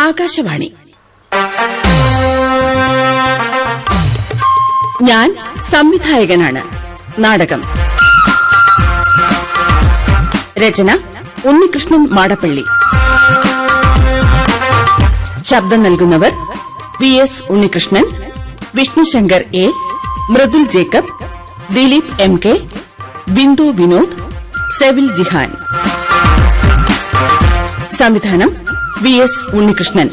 ആകാശവാണി. ഞാൻ സംവിധായകനാണ്. നാടകം. രചന ഉണ്ണികൃഷ്ണൻ മാടപ്പള്ളി. ശബ്ദം നൽകുന്നവർ V S Unnikrishnan Vishnushankar A Mridul Jacob Dileep M K Bindu Vinod Sevil Jihan. സംവിധാനം വി എസ് ഉണ്ണികൃഷ്ണൻ.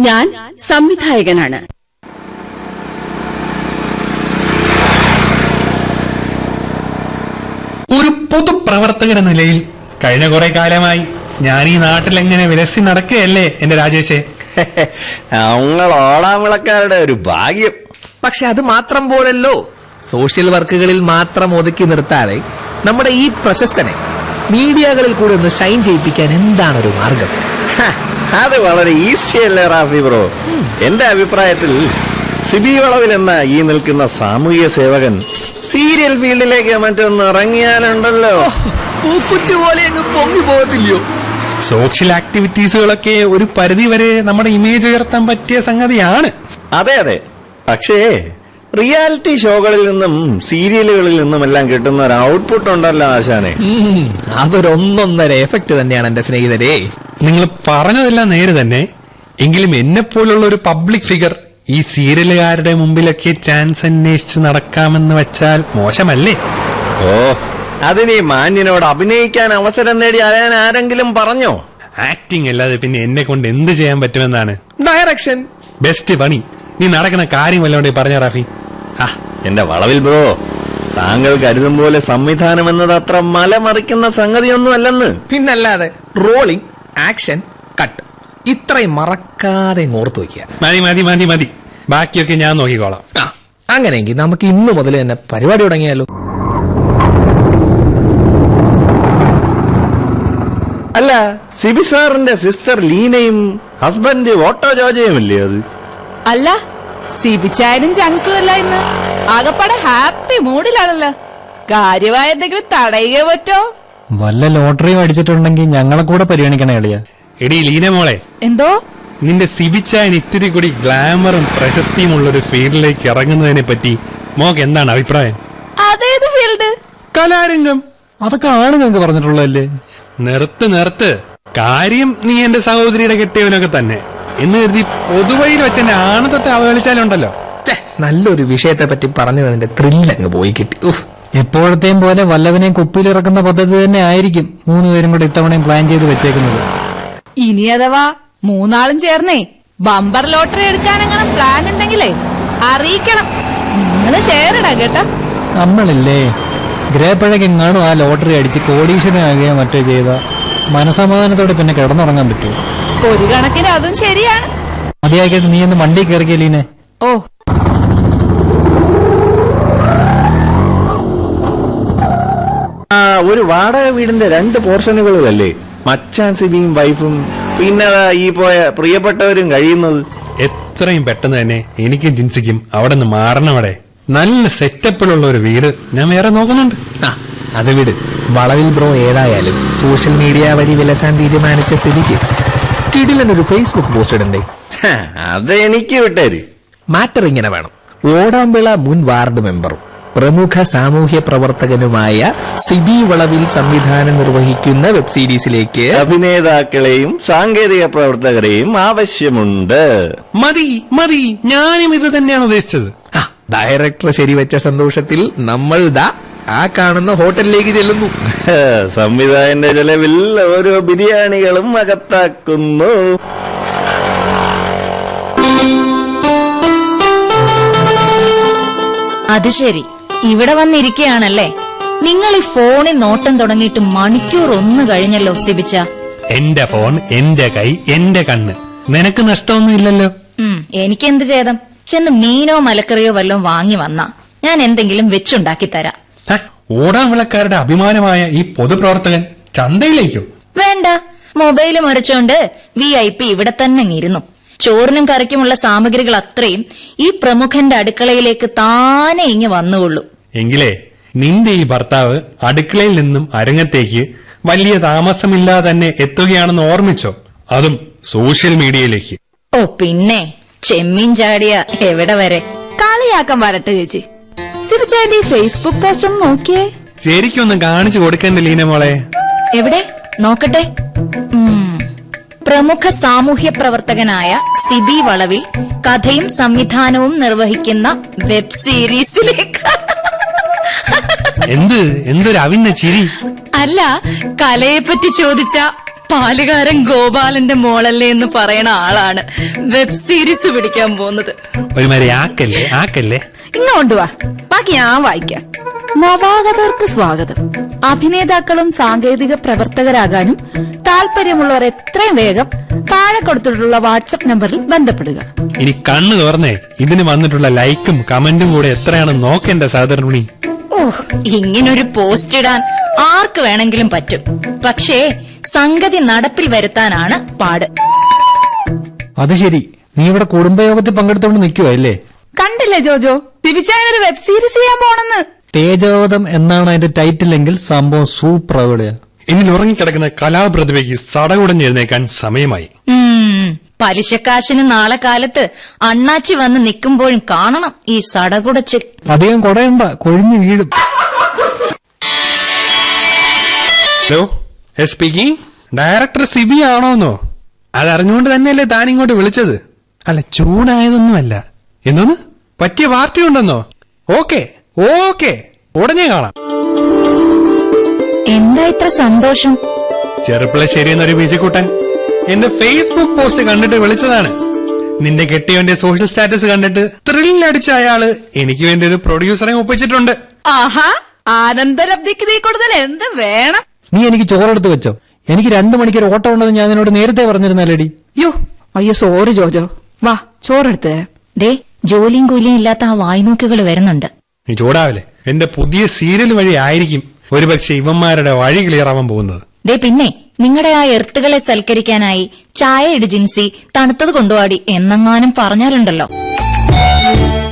ഞാൻ സംവിധായകനാണ്. ഒരു പൊതുപ്രവർത്തകൻ എന്ന നിലയിൽ കഴിഞ്ഞ കുറെ കാലമായി ഞാൻ ഈ നാട്ടിൽ എങ്ങനെ വിലസി നടക്കുകയല്ലേ എന്റെ രാജേഷേ? ഞങ്ങൾ ഓളാമിളക്കാരുടെ ഒരു ഭാഗ്യം. പക്ഷെ അത് മാത്രം പോലല്ലോ സോഷ്യൽ വർക്കുകളിൽ മാത്രം ഒതുക്കി നിർത്താതെ നമ്മുടെ ഈ പ്രശസ്തനെ മീഡിയകളിൽ കൂടെ ഒന്ന് ഷൈൻ ചെയ്യിപ്പിക്കാൻ എന്താണ് ഒരു മാർഗം അത് വളരെ ഈസി അല്ലേ റാഫി ബ്രോ? എന്റെ അഭിപ്രായത്തിൽ സിബി വളവിൽ എന്ന ഈ നിൽക്കുന്ന സാമൂഹ്യ സേവകൻ സീരിയൽ ഫീൽഡിലേക്ക് മറ്റൊന്ന് ഇറങ്ങിയാലുണ്ടല്ലോ. പൂക്കുറ്റി പോലെ അങ്ങ് പൊങ്ങി പോകത്തില്ലയോ? സോഷ്യൽ ആക്ടിവിറ്റീസുകളൊക്കെ ഒരു പരിധി വരെ നമ്മുടെ ഇമേജ് ഉയർത്താൻ പറ്റിയ സംഗതിയാണ്. അതെ അതെ. പക്ഷേ റിയാലിറ്റി ഷോകളിൽ നിന്നും സീരിയലുകളിൽ നിന്നും എല്ലാം കിട്ടുന്ന ഒരു ഔട്ട്പുട്ട് ഉണ്ടല്ലോ ആശാനെ. അതൊരൊന്നൊന്നര എഫക്ട് തന്നെയാണ് എന്റെ സ്നേഹിതരെ. നിങ്ങൾ പറഞ്ഞതെല്ലാം നേരെ തന്നെ. എങ്കിലും എന്നെ പോലുള്ള ഒരു പബ്ലിക് ഫിഗർ ഈ സീരിയലുകാരുടെ മുമ്പിലൊക്കെ ചാൻസ് അന്വേഷിച്ച് നടക്കാമെന്ന് വെച്ചാൽ മോശമല്ലേ? ഓ അതിന് ഈ മാന്യനോട് അഭിനയിക്കാൻ അവസരം നേടി അറിയാൻ ആരെങ്കിലും പറഞ്ഞോ? ആക്ടിംഗ് അല്ലാതെ പിന്നെ എന്നെ കൊണ്ട് എന്ത് ചെയ്യാൻ പറ്റുമെന്നാണ്. ഡയറക്ഷൻ ബെസ്റ്റ് പണി. നീ നടക്കുന്ന കാര്യം വല്ലോണ്ടേ പറഞ്ഞ റാഫി. എന്റെ വളവിൽ ബ്രോ താങ്കൾ കരുതും പോലെ സംവിധാനം എന്നത് അത്ര മലമറിക്കുന്ന സംഗതിയൊന്നും അല്ലെന്ന് പിന്നല്ലാതെ റോളിംഗ് ആക്ഷൻ കട്ട് ഇത്രയും മറക്കാതെ ഓർത്തു വയ്ക്കുക മതി മതി മതി മതി. ബാക്കിയൊക്കെ ഞാൻ നോക്കിക്കോളാം. ആ, അങ്ങനെയെങ്കിൽ നമുക്ക് ഇന്നു മുതൽ തന്നെ പരിപാടി തുടങ്ങിയാലോ? അല്ല സിബി സാറിന്റെ സിസ്റ്റർ ലീനയും ഹസ്ബൻഡ് ഓട്ടോ ജോജയും ഇല്ലേ അത്? അല്ല സിബിച്ചായനും ചങ്സും അല്ല ഇന്ന്. ആകപ്പാടെ ഹാപ്പി മൂഡിലാണല്ലോ. കാര്യമായ എന്തെങ്കിലും തടയുക പറ്റോ? വല്ല ലോട്ടറിയും അടിച്ചിട്ടുണ്ടെങ്കിൽ ഞങ്ങളെ കൂടെ പരിഗണിക്കണേ എളിയ എടി ലീന മോളെ. എന്തോ? നിന്റെ സിബിച്ചായൻ ഇത്തിരി കൂടി ഗ്ലാമറും പ്രശസ്തിയും ഉള്ള ഒരു ഫീൽഡിലേക്ക് ഇറങ്ങുന്നതിനെ പറ്റി മോക്ക് എന്താണ് അഭിപ്രായം? അതേത് ഫീൽഡ്? കലാരംഗം. അതൊക്കെ ആണ് ഞങ്ങൾക്ക് പറഞ്ഞിട്ടുള്ളതല്ലേ? നിർത്ത് നിർത്ത്. കാര്യം നീ എന്റെ സഹോദരിയുടെ കെട്ടിയവനൊക്കെ തന്നെ. എന്ന് കരുതി പൊതുവഴിയിൽ വെച്ച് എന്റെ ആനന്ദത്തെ അവഹേളിച്ചാലുണ്ടല്ലോ. ഛെ, നല്ലൊരു വിഷയത്തെ പറ്റി പറഞ്ഞു തന്നെ ത്രില്ലങ്ങ് പോയി കിട്ടി. ഉഫ്. എപ്പോഴത്തെയും പോലെ വല്ലവനെയും കുപ്പിയിലിറക്കുന്ന പദ്ധതി തന്നെ ആയിരിക്കും മൂന്ന് പേരും കൂടെ ഇത്തവണയും പ്ലാൻ ചെയ്ത് വെച്ചേക്കുന്നത്. ഇനി അഥവാ മൂന്നാളും ചേർന്നേ ബമ്പർ ലോട്ടറി എടുക്കാനങ്ങനെ പ്ലാൻ ഉണ്ടെങ്കിലേ അറിയിക്കണം. നിങ്ങൾ ഷെയർ ഇടാ കേട്ടോ. നമ്മളില്ലേ? ഗ്രഹപ്പഴക്കെങ്ങാണും ആ ലോട്ടറി അടിച്ച് കോടീശ്വരനാകുകയോ മറ്റോ ചെയ്ത മനസമാധാനത്തോടെ പിന്നെ കിടന്നുറങ്ങാൻ പറ്റുമോ? ഒരു കണക്കിന് അതും ശരിയാണ്. മതിയാക്കിയിട്ട് നീ ഒന്ന് വണ്ടി കയറിക്കലീനെ ഓ. ആ ഒരു വാടക വീടിന്റെ രണ്ട് പോർഷനുകളല്ലേ മച്ചാൻ സിബിയും വൈഫും. പിന്നെ ഈ പോയ പ്രിയപ്പെട്ടവരും കഴിയുന്നത്. എത്രയും പെട്ടെന്ന് തന്നെ എനിക്കും ജിൻസിക്കും അവിടെ നിന്ന് മാറണം അവിടെ. നല്ല സെറ്റപ്പിലുള്ള ഒരു വീട് ഞാൻ വേറെ നോക്കുന്നുണ്ട്. ആ അത് വിട്. വളവിൽ ബ്രോ ഏതായാലും സോഷ്യൽ മീഡിയ വഴി വിലസാൻ തീരുമാനിച്ച സ്ഥിതിക്ക്. കിടിലനൊരു ഫേസ്ബുക്ക് പോസ്റ്റ് ഇടണ്ടേ? അത് എനിക്ക് വിട്ടേര്. മാറ്റർ ഇങ്ങനെ വേണം. ഓടാമ്പിള മുൻ വാർഡ് മെമ്പറും പ്രമുഖ സാമൂഹ്യ പ്രവർത്തകനുമായ സിബി വളവിൽ സംവിധാനം നിർവഹിക്കുന്ന വെബ് സീരീസിലേക്ക് അഭിനേതാക്കളെയും സാങ്കേതിക പ്രവർത്തകരെയും ആവശ്യമുണ്ട്. മതി മതി. ഞാനും ഇത് തന്നെയാണ് ഉദ്ദേശിച്ചത്. ആ, ഡയറക്ടർ ശരിവെച്ച സന്തോഷത്തിൽ നമ്മൾ ദാ ആ കാണുന്ന ഹോട്ടലിലേക്ക് ചെല്ലുന്നു. സംവിധായന്റെ സംവിധായകന്റെ ചെലവിൽ ഓരോ ബിരിയാണികളും അകത്താക്കുന്നു. അത് ശരി. ഇവിടെ വന്നിരിക്കുകയാണല്ലേ? നിങ്ങൾ ഈ ഫോണിൽ നോട്ടം തുടങ്ങിയിട്ട് മണിക്കൂർ ഒന്ന് കഴിഞ്ഞല്ലോ സിബിച്ച. എന്റെ ഫോൺ എന്റെ കൈ എന്റെ കണ്ണ്. നിനക്ക് നഷ്ടമൊന്നും ഇല്ലല്ലോ? എനിക്കെന്ത് ചെയ്തം ചെന്ന് മീനോ മലക്കറിയോ വല്ലതും വാങ്ങി വന്നാ. ഞാൻ എന്തെങ്കിലും വെച്ചുണ്ടാക്കി തരാം. ഹ, ഓടാൻ വിളക്കാരുടെ അഭിമാനമായ ഈ പൊതുപ്രവർത്തകൻ ചന്തയിലേക്കോ? വേണ്ട. മൊബൈൽ മറിച്ചുകൊണ്ട് വി ഐ പി ഇവിടെ തന്നെ ഇരുന്നു ചോറിനും കറിക്കുമുള്ള സാമഗ്രികൾ അത്രയും ഈ പ്രമുഖന്റെ അടുക്കളയിലേക്ക് താനെ ഇങ്ങ് വന്നുകൊള്ളൂ. എങ്കിലേ നിന്റെ ഈ ഭർത്താവ് അടുക്കളയിൽ നിന്നും അരങ്ങത്തേക്ക് വലിയ താമസമില്ലാതെ തന്നെ എത്തുകയാണെന്ന് ഓർമ്മിച്ചോ? അതും സോഷ്യൽ മീഡിയയിലേക്ക്. ഓ പിന്നെ. ചെമ്മീൻ ചാടിയ എവിടെ വരെ? കളിയാക്കാൻ വരട്ടെ ചേച്ചി. സിബിച്ചാന്റെ ഫേസ്ബുക്ക് പോസ്റ്റ് ഒന്ന് നോക്കിയേ. ശരിക്കൊന്ന് കാണിച്ചു കൊടുക്കണ്ട ലീന മോളെ. എവിടെ? നോക്കട്ടെ. പ്രമുഖ സാമൂഹ്യ പ്രവർത്തകനായ സിബി വളവിൽ കഥയും സംവിധാനവും നിർവഹിക്കുന്ന വെബ് സീരീസിലേക്ക്. എന്ത്? എന്തൊരു അവിന്ന ചിരി. അല്ല കലയെപ്പറ്റി ചോദിച്ച പാലുകാരൻ ഗോപാലന്റെ മോളല്ലേ എന്ന് പറയണ ആളാണ് വെബ് സീരീസ് പിടിക്കാൻ പോകുന്നത്. ഒരുമാതിരി ആക്കല്ലേ ആക്കല്ലേ? ഇങ്ങോട്ട് ഞാൻ വായിക്കാം. നവാഗതർക്ക് സ്വാഗതം. അഭിനേതാക്കളും സാങ്കേതിക പ്രവർത്തകരാകാനും താല്പര്യമുള്ളവർ എത്രയും വേഗം താഴെ കൊടുത്തിട്ടുള്ള വാട്സപ്പ് നമ്പറിൽ ബന്ധപ്പെടുക. ഇനി കണ്ണു തുറന്നേ. ഇതിന് വന്നിട്ടുള്ള ലൈക്കും കമന്റും കൂടെ എത്രയാണെന്ന് നോക്കേണ്ട സഹധർമ്മിണി ഓഹ് ഇങ്ങനൊരു പോസ്റ്റ് ഇടാൻ ആർക്ക് വേണമെങ്കിലും പറ്റും. പക്ഷേ സംഗതി നടപ്പിൽ വരുത്താനാണ് പാട്. അത് ശരി. നീ ഇവിടെ കുടുംബയോഗത്തിൽ പങ്കെടുത്തോണ്ട് നിക്കുവല്ലേ അല്ലേ? കണ്ടില്ലേ ജോജോ? തിരിച്ചായൊരു വെബ് സീരീസ് ചെയ്യാൻ പോണെന്ന്. തേജോവധം എന്നാണ് അതിന്റെ ടൈറ്റിൽ എങ്കിൽ സംഭവം സൂപ്പർ അവിടെയാ. എന്നിൽ ഉറങ്ങിക്കിടക്കുന്ന കലാപ്രതിഭയ്ക്ക് സടകുടഞ്ഞെഴുന്നേക്കാൻ സമയമായി. പലിശക്കാശിന് നാളെ കാലത്ത് അണ്ണാച്ചി വന്ന് നിൽക്കുമ്പോഴും കാണണം ഈ സടകുടച്ചിൽ അധികം കൊടയണ്ട കൊഴിഞ്ഞു വീഴും. Hello yes speaking director Sibi ആണോന്നോ? അതറിഞ്ഞുകൊണ്ട് തന്നെയല്ലേ താൻ ഇങ്ങോട്ട് വിളിച്ചത്? അല്ല ചൂടായതൊന്നുമല്ല. എന്തോന്ന് പറ്റിയ പാർട്ടി ഉണ്ടെന്നോ ഓക്കെ ഓക്കെ. ഉടനെ കാണാം. എന്താ ഇത്ര സന്തോഷം? ചെറുപ്പിളശ്ശേരി എന്നൊരു ബീജക്കുട്ടൻ. എന്റെ ഫേസ്ബുക്ക് പോസ്റ്റ് കണ്ടിട്ട് വിളിച്ചതാണ്. നിന്റെ കെട്ടിയവന്റെ സോഷ്യൽ സ്റ്റാറ്റസ് കണ്ടിട്ട് ത്രില്ലടിച്ച അയാൾ എനിക്ക് വേണ്ടി ഒരു പ്രൊഡ്യൂസറെ ഒപ്പിച്ചിട്ടുണ്ട്. ആഹാ ആനന്ദരബ്ദിക്ക് നീ കൂടുതൽ എന്ത് വേണം? നീ എനിക്ക് ചോറെടുത്ത് വെച്ചോ. എനിക്ക് രണ്ടു മണിക്കൂർ ഓട്ടം ഉണ്ടെന്ന് ഞാൻ നിന്നോട് നേരത്തെ പറഞ്ഞിരുന്നല്ലേടി? യോ അയ്യോ സോറി ജോജോ. വാ ചോറെടുത്ത്. തരാം ദേ ജോലിയും കൂലിയും ഇല്ലാത്ത ആ വായ്നോക്കുകൾ വരുന്നുണ്ട്. നീ ചൂടാവില്ലേ? എന്റെ പുതിയ സീരിയൽ വഴി ആയിരിക്കും ഒരുപക്ഷെ ഇവന്മാരുടെ വഴി ക്ലിയർ ആവാൻ പോകുന്നത്. ദേ പിന്നെ നിങ്ങളുടെ ആ എർത്തുകളെ സൽക്കരിക്കാനായി ചായ ഇടിജിൻസി തണുത്തത് കൊണ്ടുപാടി എന്നെങ്ങാനും പറഞ്ഞാലുണ്ടല്ലോ.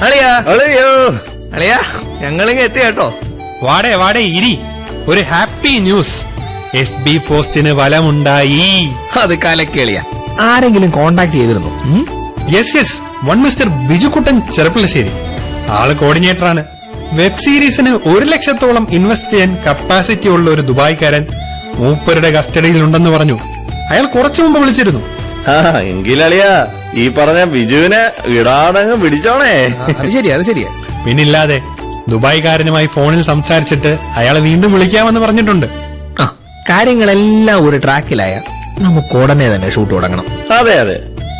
അളിയാ. അളിയോ. അളിയാ ഞങ്ങളിങ്ങ് എത്തി കേട്ടോ. വാടേ വാടേ ഇരി. ഒരു ഹാപ്പി ന്യൂസ്. എഫ് ബി പോസ്റ്റിന് ഫലമുണ്ടായി അത് കലക്കേളിയ. ആരെങ്കിലും കോണ്ടാക്ട് ചെയ്തിരുന്നു? Yes yes one mister Bijukuttan Cherpulassery ആൾ കോർഡിനേറ്ററാണ് വെബ് സീരീസിന് ഒരു ലക്ഷത്തോളം ഇൻവെസ്റ്റ് ചെയ്യാൻ കപ്പാസിറ്റി ഉള്ള ഒരു ദുബായ്ക്കാരൻ മൂപ്പരുടെ കസ്റ്റഡിയിൽ ഉണ്ടെന്ന് പറഞ്ഞു. അയാൾ കുറച്ചു മുമ്പ് വിളിച്ചിരുന്നു. ആ എങ്കിലളിയാ ഈ പറഞ്ഞ ബിജുവിനെ ഇടാടങ്ങ് പിടിച്ചോണേ. അത് ശരിയാ അത് ശരിയാ. പിന്നില്ലാതെ ദുബായ്ക്കാരനുമായി ഫോണിൽ സംസാരിച്ചിട്ട് അയാളെ വീണ്ടും വിളിക്കാമെന്ന് പറഞ്ഞിട്ടുണ്ട്. ആ കാര്യങ്ങളെല്ലാം ഒരു ട്രാക്കിലായ നമുക്ക് ഉടനെ തന്നെ ഷൂട്ട് തുടങ്ങണം. അതെ അതെ.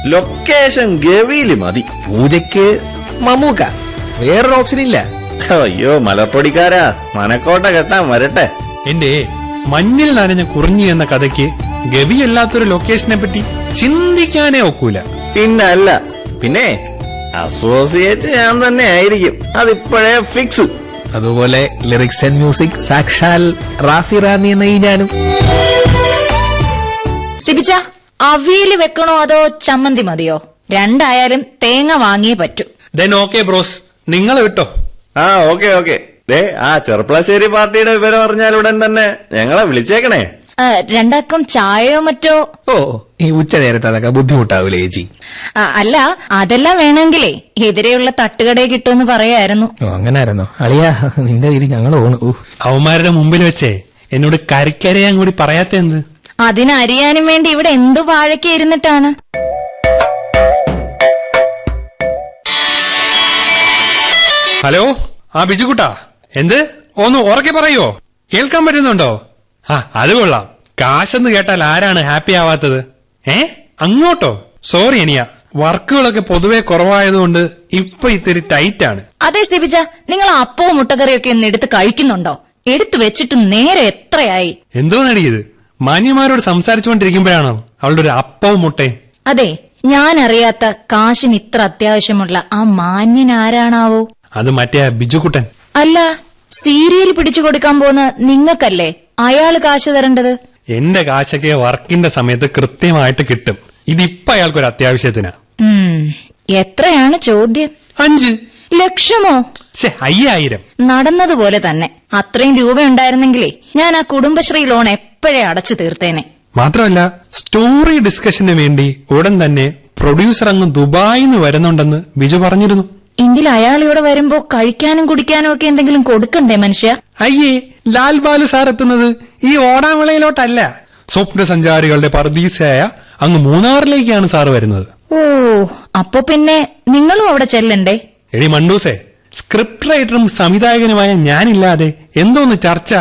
ലൊക്കേഷൻ ഗവിയിൽ മതി. പൂജയ്ക്ക് മമ്മൂക്ക. വേറൊരു ഓപ്ഷൻ ഇല്ല. അയ്യോ മലപ്പൊടിക്കാരാ. മനക്കോട്ട കെട്ടാൻ വരട്ടെ. എന്റെ മഞ്ഞിൽ നനഞ്ഞ കുറിഞ്ഞി എന്ന കഥയ്ക്ക് ഗവിയല്ലാത്തൊരു ലൊക്കേഷനെ പറ്റി ചിന്തിക്കാനേ ഒക്കൂല. പിന്നല്ല പിന്നെ അസോസിയേറ്റ് ഞാൻ തന്നെ ആയിരിക്കും. അതിപ്പോഴേ ഫിക്സ് അതുപോലെ ലിറിക്സ് ആൻഡ് മ്യൂസിക് സാക്ഷാൽ റാഫി റാന്നി എന്ന ഈ ഞാനും. സിബിച്ച അവിയൽ വെക്കണോ അതോ ചമ്മന്തി മതിയോ? രണ്ടായാലും തേങ്ങ വാങ്ങിയേ പറ്റൂ. ദെൻ ഓക്കെ ബ്രോസ് നിങ്ങൾ വിട്ടോ? ആ ഓക്കെ ഓക്കെ. ദേ ആ ചെറുപ്പളശ്ശേരി പാർട്ടിയുടെ വിവരം അറിഞ്ഞാൽ ഉടൻ തന്നെ ഞങ്ങളെ വിളിച്ചേക്കണേ. ആ, രണ്ടാക്കും ചായയോ മറ്റോ? ഓ ഈ ഉച്ച നേരത്തെ അതൊക്കെ ബുദ്ധിമുട്ടാവൂലേ ചേച്ചി. ആ, അല്ല അതെല്ലാം വേണമെങ്കിലേ. എതിരെയുള്ള തട്ടുകടയെ കിട്ടുമെന്ന് പറയായിരുന്നു. ഓ അങ്ങനായിരുന്നോ? അളിയാ നിന്റെ ഇത് ഞങ്ങൾ ഓണു. അവന്മാരുടെ മുമ്പിൽ വെച്ചേ. എന്നോട് കരിക്കരയാൻ കൂടി പറയാത്ത എന്ത്? അതിനറിയാനും വേണ്ടി ഇവിടെ എന്തു വാഴയ്ക്ക് ഇരുന്നിട്ടാണ്? ഹലോ? ആ ബിജുക്കുട്ടാ. എന്ത്? ഒന്ന് ഉറക്കെ പറയോ? കേൾക്കാൻ പറ്റുന്നുണ്ടോ? ആ അത് കൊള്ളാം. കാശെന്ന് കേട്ടാൽ ആരാണ് ഹാപ്പി ആവാത്തത്? ഏ? അങ്ങോട്ടോ? സോറി അനിയ. വർക്കുകളൊക്കെ പൊതുവെ കുറവായതുകൊണ്ട് ഇപ്പൊ ഇത്തിരി ടൈറ്റ് ആണ് അതെ സിബിജ. നിങ്ങൾ അപ്പവും മുട്ടക്കറിയൊക്കെ ഒന്ന് എടുത്ത് കഴിക്കുന്നുണ്ടോ? എടുത്തു വെച്ചിട്ട് നേരെ എത്രയായി? എന്തോ നടിയത് മാന്യമാരോട് സംസാരിച്ചുകൊണ്ടിരിക്കുമ്പോഴാണോ അവളുടെ ഒരു അപ്പവും മുട്ടയും? അതെ ഞാൻ അറിയാത്ത കാശിന് ഇത്ര അത്യാവശ്യമുള്ള ആ മാന്യൻ ആരാണാവോ? അത് മറ്റേ ആ ബിജുക്കുട്ടൻ. അല്ല സീരിയൽ പിടിച്ചു കൊടുക്കാൻ പോകുന്ന നിങ്ങൾക്കല്ലേ അയാൾ കാശ് തരേണ്ടത്? എന്റെ കാശൊക്കെ വർക്കിന്റെ സമയത്ത് കൃത്യമായിട്ട് കിട്ടും. ഇതിപ്പോ അയാൾക്കൊരു അത്യാവശ്യത്തിനാ. ഉം, എത്രയാണ് ചോദ്യം? അഞ്ച്. ലക്ഷമോ? ശേ അയ്യായിരം. നടന്നതുപോലെ തന്നെ. അത്രയും രൂപ ഉണ്ടായിരുന്നെങ്കിലേ ഞാൻ ആ കുടുംബശ്രീ ലോൺ എപ്പോഴേ അടച്ചു തീർത്തേനെ? മാത്രമല്ല സ്റ്റോറി ഡിസ്കഷന് വേണ്ടി ഉടൻ തന്നെ പ്രൊഡ്യൂസർ അങ്ങ് ദുബായിന്ന് വരുന്നുണ്ടെന്ന് ബിജു പറഞ്ഞിരുന്നു. എങ്കിൽ അയാൾ ഇവിടെ വരുമ്പോ കഴിക്കാനും കുടിക്കാനും ഒക്കെ എന്തെങ്കിലും കൊടുക്കണ്ടേ മനുഷ്യ? അയ്യേ ലാൽ ബാലു സാർ എത്തുന്നത് ഈ ഓടാമിളയിലോട്ടല്ല സ്വപ്ന സഞ്ചാരികളുടെ പർദീസയായ അങ്ങ് മൂന്നാറിലേക്കാണ് സാർ വരുന്നത്. ഓ അപ്പൊ പിന്നെ നിങ്ങളും അവിടെ ചെല്ലണ്ടേ? എടി മണ്ടൂസേ സ്ക്രിപ്റ്റ് റൈറ്ററും സംവിധായകനുമായ ഞാനില്ലാതെ എന്തോന്ന് ചർച്ച?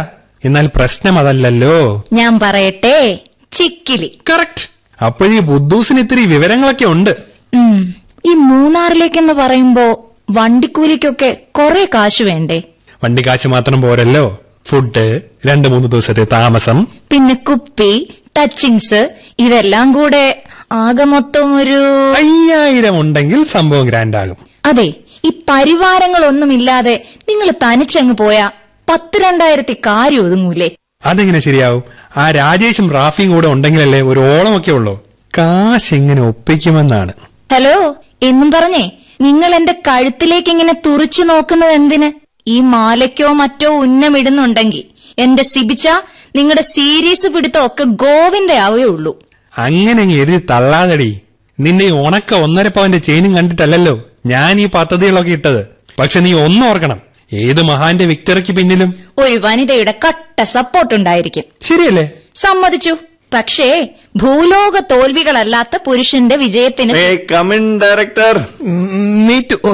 എന്നാൽ പ്രശ്നം അതല്ലല്ലോ ഞാൻ പറയട്ടെ ചിക്കിലി. കറക്റ്റ് അപ്പോഴീ ബുദ്ധൂസിന് ഇത്തിരി വിവരങ്ങളൊക്കെ ഉണ്ട്. ഉം. ഈ മൂന്നാറിലേക്കെന്ന് പറയുമ്പോ വണ്ടിക്കൂലിക്കൊക്കെ കൊറേ കാശ് വേണ്ടേ? വണ്ടി കാശ് മാത്രം പോരല്ലോ. ഫുഡ് രണ്ടു മൂന്ന് ദിവസത്തെ താമസം. പിന്നെ കുപ്പി ടച്ചിങ്സ് ഇതെല്ലാം കൂടെ ആകെ മൊത്തം ഒരു അയ്യായിരം ഉണ്ടെങ്കിൽ സംഭവം ഗ്രാൻഡ് ആകും. അതെ ഈ പരിവാരങ്ങളൊന്നുമില്ലാതെ നിങ്ങൾ തനിച്ചങ്ങ് പോയാ പത്ത് രണ്ടായിരത്തി കാര്യം ഒതുങ്ങൂലേ? അതെങ്ങനെ ശരിയാവും? ആ രാജേഷും റാഫിയും കൂടെ ഉണ്ടെങ്കിലല്ലേ ഒരു ഓളമൊക്കെ ഉള്ളൂ. കാശ് എങ്ങനെ ഒപ്പിക്കുമെന്നാണ്. ഹലോ എന്നും പറഞ്ഞേ നിങ്ങൾ എന്റെ കഴുത്തിലേക്ക് ഇങ്ങനെ തുറിച്ചു നോക്കുന്നത് എന്തിന്? ഈ മാലയ്ക്കോ മറ്റോ ഉന്നമിടുന്നുണ്ടെങ്കിൽ. എന്റെ സിബിച്ച നിങ്ങളുടെ സീരീസ് പിടുത്തം ഒക്കെ ഗോവിന്റെ ആവേ ഉള്ളൂ. അങ്ങനെ അങ്ങ് എഴുതി തള്ളാതടി. നിന്നെ ഈ ഉണക്ക ഒന്നര പവന്റെ ചെയിനും കണ്ടിട്ടല്ലല്ലോ ഞാൻ ഈ പദ്ധതികളൊക്കെ ഇട്ടത്. പക്ഷെ നീ ഒന്നോർക്കണം ഏത് മഹാന്റെ വിക്ടറിക്ക് പിന്നിലും? ഒരു വനിതയുടെ കട്ട സപ്പോർട്ട് ഉണ്ടായിരിക്കും ശരിയല്ലേ? സമ്മതിച്ചു. പക്ഷേ ഭൂലോക തോൽവികളല്ലാത്ത പുരുഷന്റെ വിജയത്തിന് come in director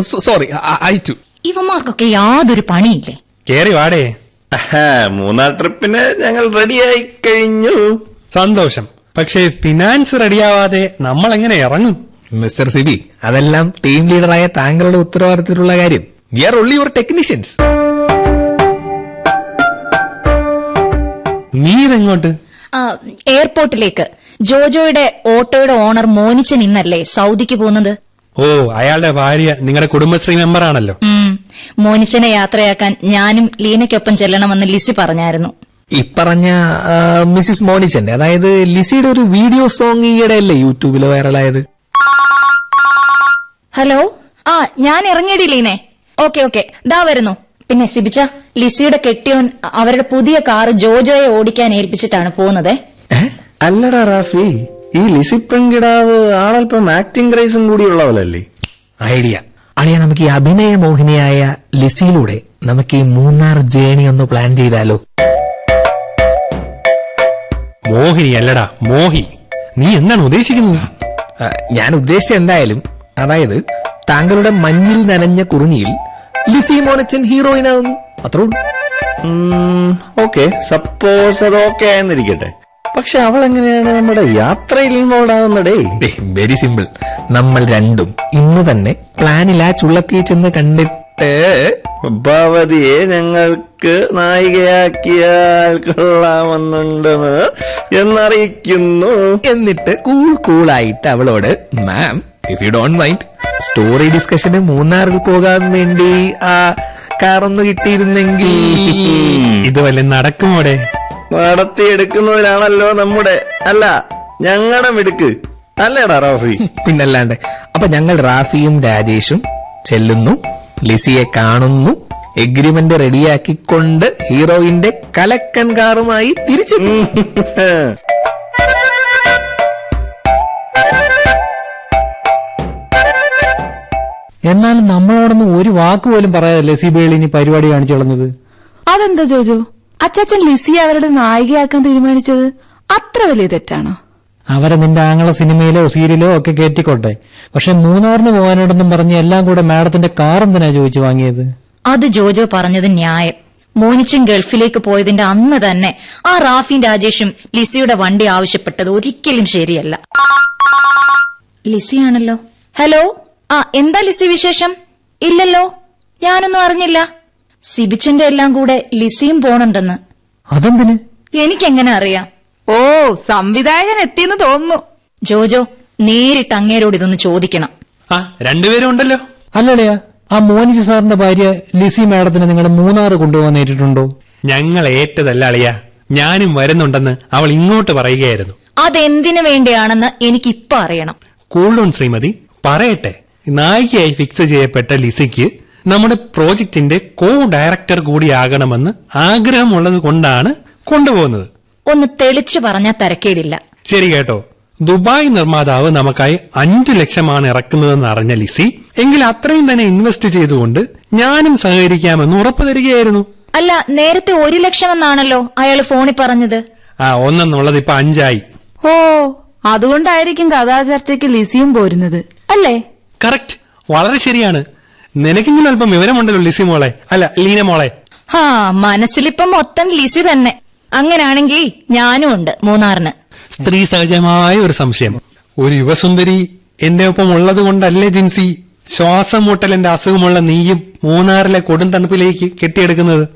sorry I to ഇവന്മാർക്കൊക്കെ യാതൊരു പണിയില്ലേ? കേറി വാടേ. മൂന്നാർ ട്രിപ്പിന് ഞങ്ങൾ റെഡിയായി കഴിഞ്ഞു. സന്തോഷം. പക്ഷേ ഫിനാൻസ് റെഡിയാവാതെ നമ്മൾ എങ്ങനെ ഇറങ്ങും? മിസ്റ്റർ സിബി അതെല്ലാം ടീം ലീഡറായ താങ്കളുടെ ഉത്തരവാദിത്തത്തിലുള്ള കാര്യം. We are only your technicians നീ ഇതെങ്ങോട്ട്? ആ, എയർപോർട്ടിലേക്ക് ജോജോയുടെ ഓട്ടോയുടെ ഓണർ മോനിച്ചൻ ഇന്നല്ലേ സൗദിക്ക് പോകുന്നത്? ഓ അയാളുടെ ഭാര്യ നിങ്ങളുടെ കുടുംബശ്രീ മെമ്പർ ആണല്ലോ. മോനിച്ചനെ യാത്രയാക്കാൻ ഞാനും ലീനയ്ക്കൊപ്പം ചെല്ലണമെന്ന് ലിസി പറഞ്ഞായിരുന്നു. ഇപ്പറഞ്ഞ മിസ്സിസ് മോനിച്ചന്റെ അതായത് ലിസിയുടെ ഒരു വീഡിയോ സോങ് ഈയിടെ അല്ലേ യൂട്യൂബിൽ വൈറലായത് ഹലോ? ആ ഞാൻ ഇറങ്ങിയടി ലീനെ. Okay okay. ദാ വരുന്നു. പിന്നെ സിബിച്ച ലിസിയുടെ കെട്ടിയോൻ അവരുടെ പുതിയ കാർ ജോജോയെ ഓടിക്കാൻ ഏൽപ്പിച്ചിട്ടാണ് പോകുന്നത്. അല്ലടാ റാഫി ഈ ലിസി പെൺകിടാവ് ആളല്പം ആക്ടിംഗ് ക്രൈസും കൂടിയുള്ളവളല്ലേ ഐഡിയ. അളിയ നമുക്ക് ഈ അഭിനയ മോഹിനിയായ ലിസിയിലൂടെ നമുക്ക് ഈ മൂന്നാർ ജേണി ഒന്ന് പ്ലാൻ ചെയ്താലോ? മോഹിനി അല്ലടാ മോഹി. നീ എന്താണ് ഉദ്ദേശിക്കുന്നത്? ഞാൻ ഉദ്ദേശിച്ച എന്തായാലും അതായത് താങ്കളുടെ മഞ്ഞിൽ നനഞ്ഞ കുറുങ്ങിയിൽ ലിസി മോണച്ചൻ ഹീറോയിനാകുന്നു അത്രേ ഉള്ളൂ. ഓക്കെ. സപ്പോസ് അത് ഓക്കെ ആയെന്നിരിക്കട്ടെ പക്ഷെ അവൾ എങ്ങനെയാണ് നമ്മുടെ യാത്രയിൽ ഇൻവോൾവ് ആവുന്നടേ വെരി സിമ്പിൾ. നമ്മൾ രണ്ടും ഇന്ന് തന്നെ പ്ലാനിൽ ആ ചുള്ളത്തിയെ ചെന്ന് കണ്ടിട്ട് ഭവതിയെ ഞങ്ങൾക്ക് നായികയാക്കിയാൽ കൊള്ളാമെന്നുണ്ടെന്ന് എന്നറിയിക്കുന്നു. എന്നിട്ട് കൂൾ കൂളായിട്ട് അവളോട് ma'am if you don't mind story ഡിസ്കഷന് മൂന്നാറിൽ പോകാൻ വേണ്ടി ആ കാറൊന്ന് കിട്ടിയിരുന്നെങ്കിൽ. ഇത് വല്ല നടക്കുമോടെ എടുക്കുന്നവരാണല്ലോ നമ്മുടെ. അല്ല ഞങ്ങളുടെ മിടുക്ക്. അല്ലേടാ റാഫി? പിന്നല്ലാണ്ട് അപ്പൊ ഞങ്ങൾ റാഫിയും രാജേഷും ചെല്ലുന്നു. ലിസിയെ കാണുന്നു. എഗ്രിമെന്റ് റെഡിയാക്കിക്കൊണ്ട് ഹീറോയിന്റെ കലക്കൻ കാറുമായി തിരിച്ചു എന്നാലും നമ്മളോടൊന്നും ഒരു വാക്ക് പോലും പറയാതല്ലേ സിബേളി ഇനി പരിപാടി കാണിച്ചു കളഞ്ഞത് അതെന്താ ജോജോ? അച്ചാച്ചൻ ലിസിയെ അവരുടെ നായികയാക്കാൻ തീരുമാനിച്ചത് അത്ര വലിയ തെറ്റാണോ? അവരെ നിന്റെ ആങ്ങളെ സിനിമയിലോ സീരിയലോ ഒക്കെ കയറ്റിക്കോട്ടെ പക്ഷെ മൂന്നാറിന് പോകാനോടൊന്നും പറഞ്ഞ് എല്ലാം കൂടെ മാഡത്തിന്റെ കാർ എന്തിനാ ചോദിച്ചു വാങ്ങിയത്? അത് ജോജോ പറഞ്ഞത് ന്യായം. മോനിച്ചൻ ഗൾഫിലേക്ക് പോയതിന്റെ അന്ന് തന്നെ ആ റാഫിൻ രാജേഷും ലിസിയുടെ വണ്ടി ആവശ്യപ്പെട്ടത് ഒരിക്കലും ശരിയല്ല. ലിസിയാണല്ലോ. ഹലോ? ആ എന്താ ലിസി വിശേഷം? ഇല്ലല്ലോ. ഞാനൊന്നും അറിഞ്ഞില്ല. സിബിച്ചന്റെ എല്ലാം കൂടെ ലിസിയും പോണുണ്ടെന്ന്. അതെന്തിന്? എനിക്കെങ്ങനെ അറിയാം? ഓ സംവിധായകൻ എത്തിയെന്ന് തോന്നുന്നു. ജോജോ നേരിട്ട് അങ്ങേരോട് ഇതൊന്ന് ചോദിക്കണം. ആ രണ്ടുപേരും ഉണ്ടല്ലോ. അല്ലടയാ ആ മോനിജി സാറിന്റെ ഭാര്യ ലിസി മാഡത്തിന് നിങ്ങളുടെ മൂന്നാറ് കൊണ്ടുപോകാൻ നേരിട്ടുണ്ടോ ഞങ്ങൾ ഏറ്റതല്ല അളിയ. ഞാനും വരുന്നുണ്ടെന്ന് അവൾ ഇങ്ങോട്ട് പറയുകയായിരുന്നു. അതെന്തിനു വേണ്ടിയാണെന്ന് എനിക്കിപ്പോ അറിയണം. കൂളൂൺ ശ്രീമതി പറയട്ടെ. നായികയായി ഫിക്സ് ചെയ്യപ്പെട്ട ലിസിക്ക് നമ്മുടെ പ്രോജക്റ്റിന്റെ കോ ഡയറക്ടർ കൂടിയാകണമെന്ന് ആഗ്രഹമുള്ളത് കൊണ്ടാണ് കൊണ്ടുപോകുന്നത്. ഒന്ന് തെളിച്ചു പറഞ്ഞാൽ തരക്കേടില്ല. ശരി കേട്ടോ. ദുബായ് നിർമ്മാതാവ് നമുക്കായി അഞ്ചു ലക്ഷമാണ് ഇറക്കുന്നതെന്ന് അറിഞ്ഞ ലിസി എങ്കിൽ അത്രയും തന്നെ ഇൻവെസ്റ്റ് ചെയ്തുകൊണ്ട് ഞാനും സഹകരിക്കാമെന്ന് ഉറപ്പു തരികയായിരുന്നു. അല്ല നേരത്തെ ഒരു ലക്ഷം എന്നാണല്ലോ അയാൾ ഫോണിൽ പറഞ്ഞത്. ആ ഒന്നെന്നുള്ളത് ഇപ്പൊ അഞ്ചായി. ഓ അതുകൊണ്ടായിരിക്കും കഥാചർച്ചയ്ക്ക് ലിസിയും പോരുന്നത്. അല്ലേ? കറക്റ്റ് വളരെ ശരിയാണ്. നിനക്കെങ്കിലും അല്പം വിവരമുണ്ടല്ലോ ലിസി മോളെ. അല്ല ലീന മോളെ. ഹാ മനസ്സിലിപ്പം മൊത്തം ലിസി തന്നെ. അങ്ങനാണെങ്കിൽ ഞാനും ഉണ്ട് മൂന്നാറിന്. സ്ത്രീ സഹജമായ ഒരു സംശയം. ഒരു യുവസുന്ദരി എന്റെ ഒപ്പം ഉള്ളത് കൊണ്ടല്ലേ ജിൻസി? ശ്വാസം മുട്ടലിന്റെ അസുഖമുള്ള നീയും മൂന്നാറിലെ കൊടും തണുപ്പിലേക്ക് കെട്ടിയെടുക്കുന്നത്.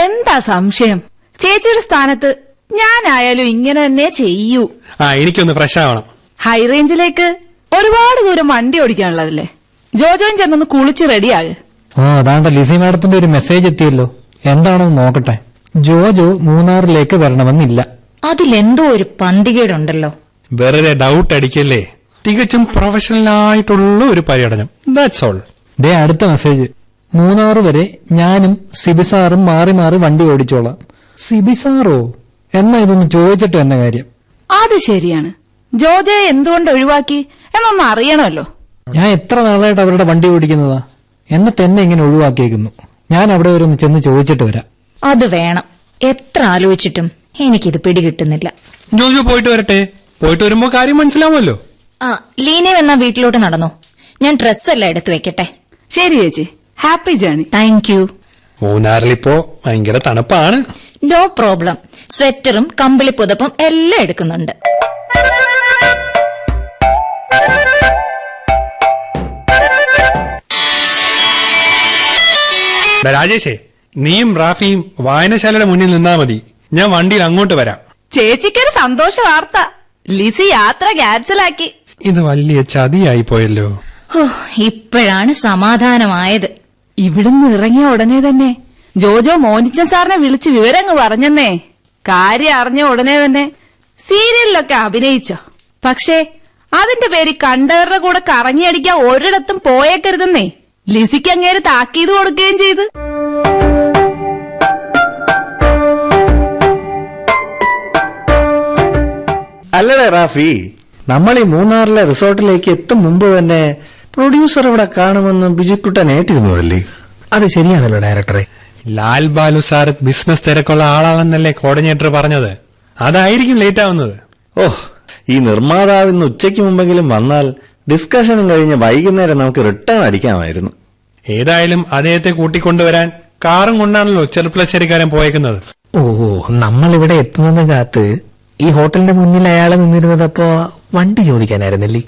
എന്താ സംശയം? ചേച്ചിയുടെ സ്ഥാനത്ത് ഞാനായാലും ഇങ്ങനെ തന്നെ ചെയ്യൂ. ആ എനിക്കൊന്ന് ഫ്രഷ് ആവണം. ഹൈ റേഞ്ചിലേക്ക് ഒരുപാട് ദൂരം വണ്ടി ഓടിക്കാനുള്ളതല്ലേ? ജോജോയും ചെന്നൊന്ന് കുളിച്ച് റെഡിയാക്. ആ അതാണ്ട ലിസി മാഡത്തിന്റെ ഒരു മെസ്സേജ് എത്തിയല്ലോ. എന്താണെന്ന് നോക്കട്ടെ. ജോജോ മൂന്നാറിലേക്ക് വരണമെന്നില്ല. അതിലെന്തോ ഒരു പന്തികേടുണ്ടല്ലോ. വെറുതെ ഡൗട്ട് അടിക്കല്ലേ? തികച്ചും പ്രൊഫഷണൽ ആയിട്ടുള്ള ഒരു പര്യടനം. ദാറ്റ്സ് ഓൾ ദേ അടുത്ത മെസ്സേജ് മൂന്നാറ് വരെ ഞാനും സിബിസാറും മാറി മാറി വണ്ടി ഓടിച്ചോളാം. സിബിസാറോ എന്നാ ഇതൊന്ന് ചോദിച്ചിട്ട് എന്ന കാര്യം. അത് ശരിയാണ്. ജോജോയെ എന്തുകൊണ്ട് ഒഴിവാക്കി? എന്നൊന്ന് അറിയണമല്ലോ. ഞാൻ എത്ര നാളായിട്ട് അവരുടെ വണ്ടി ഓടിക്കുന്നതാ? എന്നിട്ട് എന്നെ ഇങ്ങനെ ഒഴിവാക്കിയേക്കുന്നു. ഞാൻ അവിടെ വരെ ഒന്ന് ചെന്ന് ചോദിച്ചിട്ട് വരാം. അത് വേണം. എത്ര ആലോചിച്ചിട്ടും എനിക്കിത് പിടികിട്ടുന്നില്ല. ജോജു പോയിട്ട് വരട്ടെ. പോയിട്ട് വരുമ്പോ കാര്യം മനസ്സിലാവുമല്ലോ. ആ ലീനയും എന്നാ വീട്ടിലോട്ട് നടന്നോ? ഞാൻ ഡ്രസ്സെല്ലാം എടുത്തു വെക്കട്ടെ. ശരി ചേച്ചി. Happy journey. താങ്ക് യു മൂന്നാറിലിപ്പോ ഭയങ്കര തണുപ്പാണ്. നോ പ്രോബ്ലം സ്വെറ്ററും കമ്പിളി പുതപ്പും എല്ലാം എടുക്കുന്നുണ്ട്. രാജേഷേ നീയും റാഫിയും വായനശാലയുടെ മുന്നിൽ നിന്നാ മതി. ഞാൻ വണ്ടിയിൽ അങ്ങോട്ട് വരാം. ചേച്ചിക്കൊരു സന്തോഷ വാർത്ത. ലിസി യാത്ര ക്യാൻസലാക്കി. ഇത് വലിയ ചതിയായി പോയല്ലോ. ഇപ്പോഴാണ് സമാധാനമായത്. ഇവിടുന്ന് ഇറങ്ങിയ ഉടനെ തന്നെ ജോജോ മോനിച്ചൻ സാറിനെ വിളിച്ച് വിവരങ്ങ് പറഞ്ഞെന്നേ. കാര്യം അറിഞ്ഞ ഉടനെ തന്നെ സീരിയലിലൊക്കെ അഭിനയിച്ചോ. പക്ഷേ അതിന്റെ പേര് കണ്ടവരുടെ കൂടെ കറങ്ങിയടിക്കാൻ ഒരിടത്തും പോയേക്കരുതെന്നേ. ലിസിക്ക് അങ്ങേര് താക്കീത് കൊടുക്കുകയും ചെയ്ത്. അല്ലടേ റാഫി നമ്മൾ ഈ മൂന്നാറിലെ റിസോർട്ടിലേക്ക് എത്തും മുമ്പ് തന്നെ പ്രൊഡ്യൂസർ ഇവിടെ കാണുമെന്ന് ബിജുക്കുട്ടൻ ഏറ്റിരുന്നതല്ലേ? അത് ശരിയാണല്ലോ ഡയറക്ടറെ. ലാൽ ബാലു സാർ ബിസിനസ് തിരക്കുള്ള ആളാണെന്നല്ലേ കോർഡിനേറ്റർ പറഞ്ഞത്. അതായിരിക്കും ലേറ്റ് ആവുന്നത്. ഓ ഈ നിർമ്മാതാവ് ഇന്ന് ഉച്ചയ്ക്ക് മുമ്പെങ്കിലും വന്നാൽ ഡിസ്കഷനും കഴിഞ്ഞ് വൈകുന്നേരം നമുക്ക് റിട്ടേൺ അടിക്കാമായിരുന്നു. ഏതായാലും അദ്ദേഹത്തെ കൂട്ടിക്കൊണ്ടുവരാൻ കാറും കൊണ്ടാണല്ലോ ചെറുപ്പളശ്ശേരിക്കാരൻ പോയേക്കുന്നത്. ഓ നമ്മൾ ഇവിടെ എത്തുന്നത് കാത്ത് ഈ ഹോട്ടലിന്റെ മുന്നിൽ അയാൾ നിന്നിരുന്നതപ്പോ വണ്ടി ചോദിക്കാനായിരുന്നല്ലേ?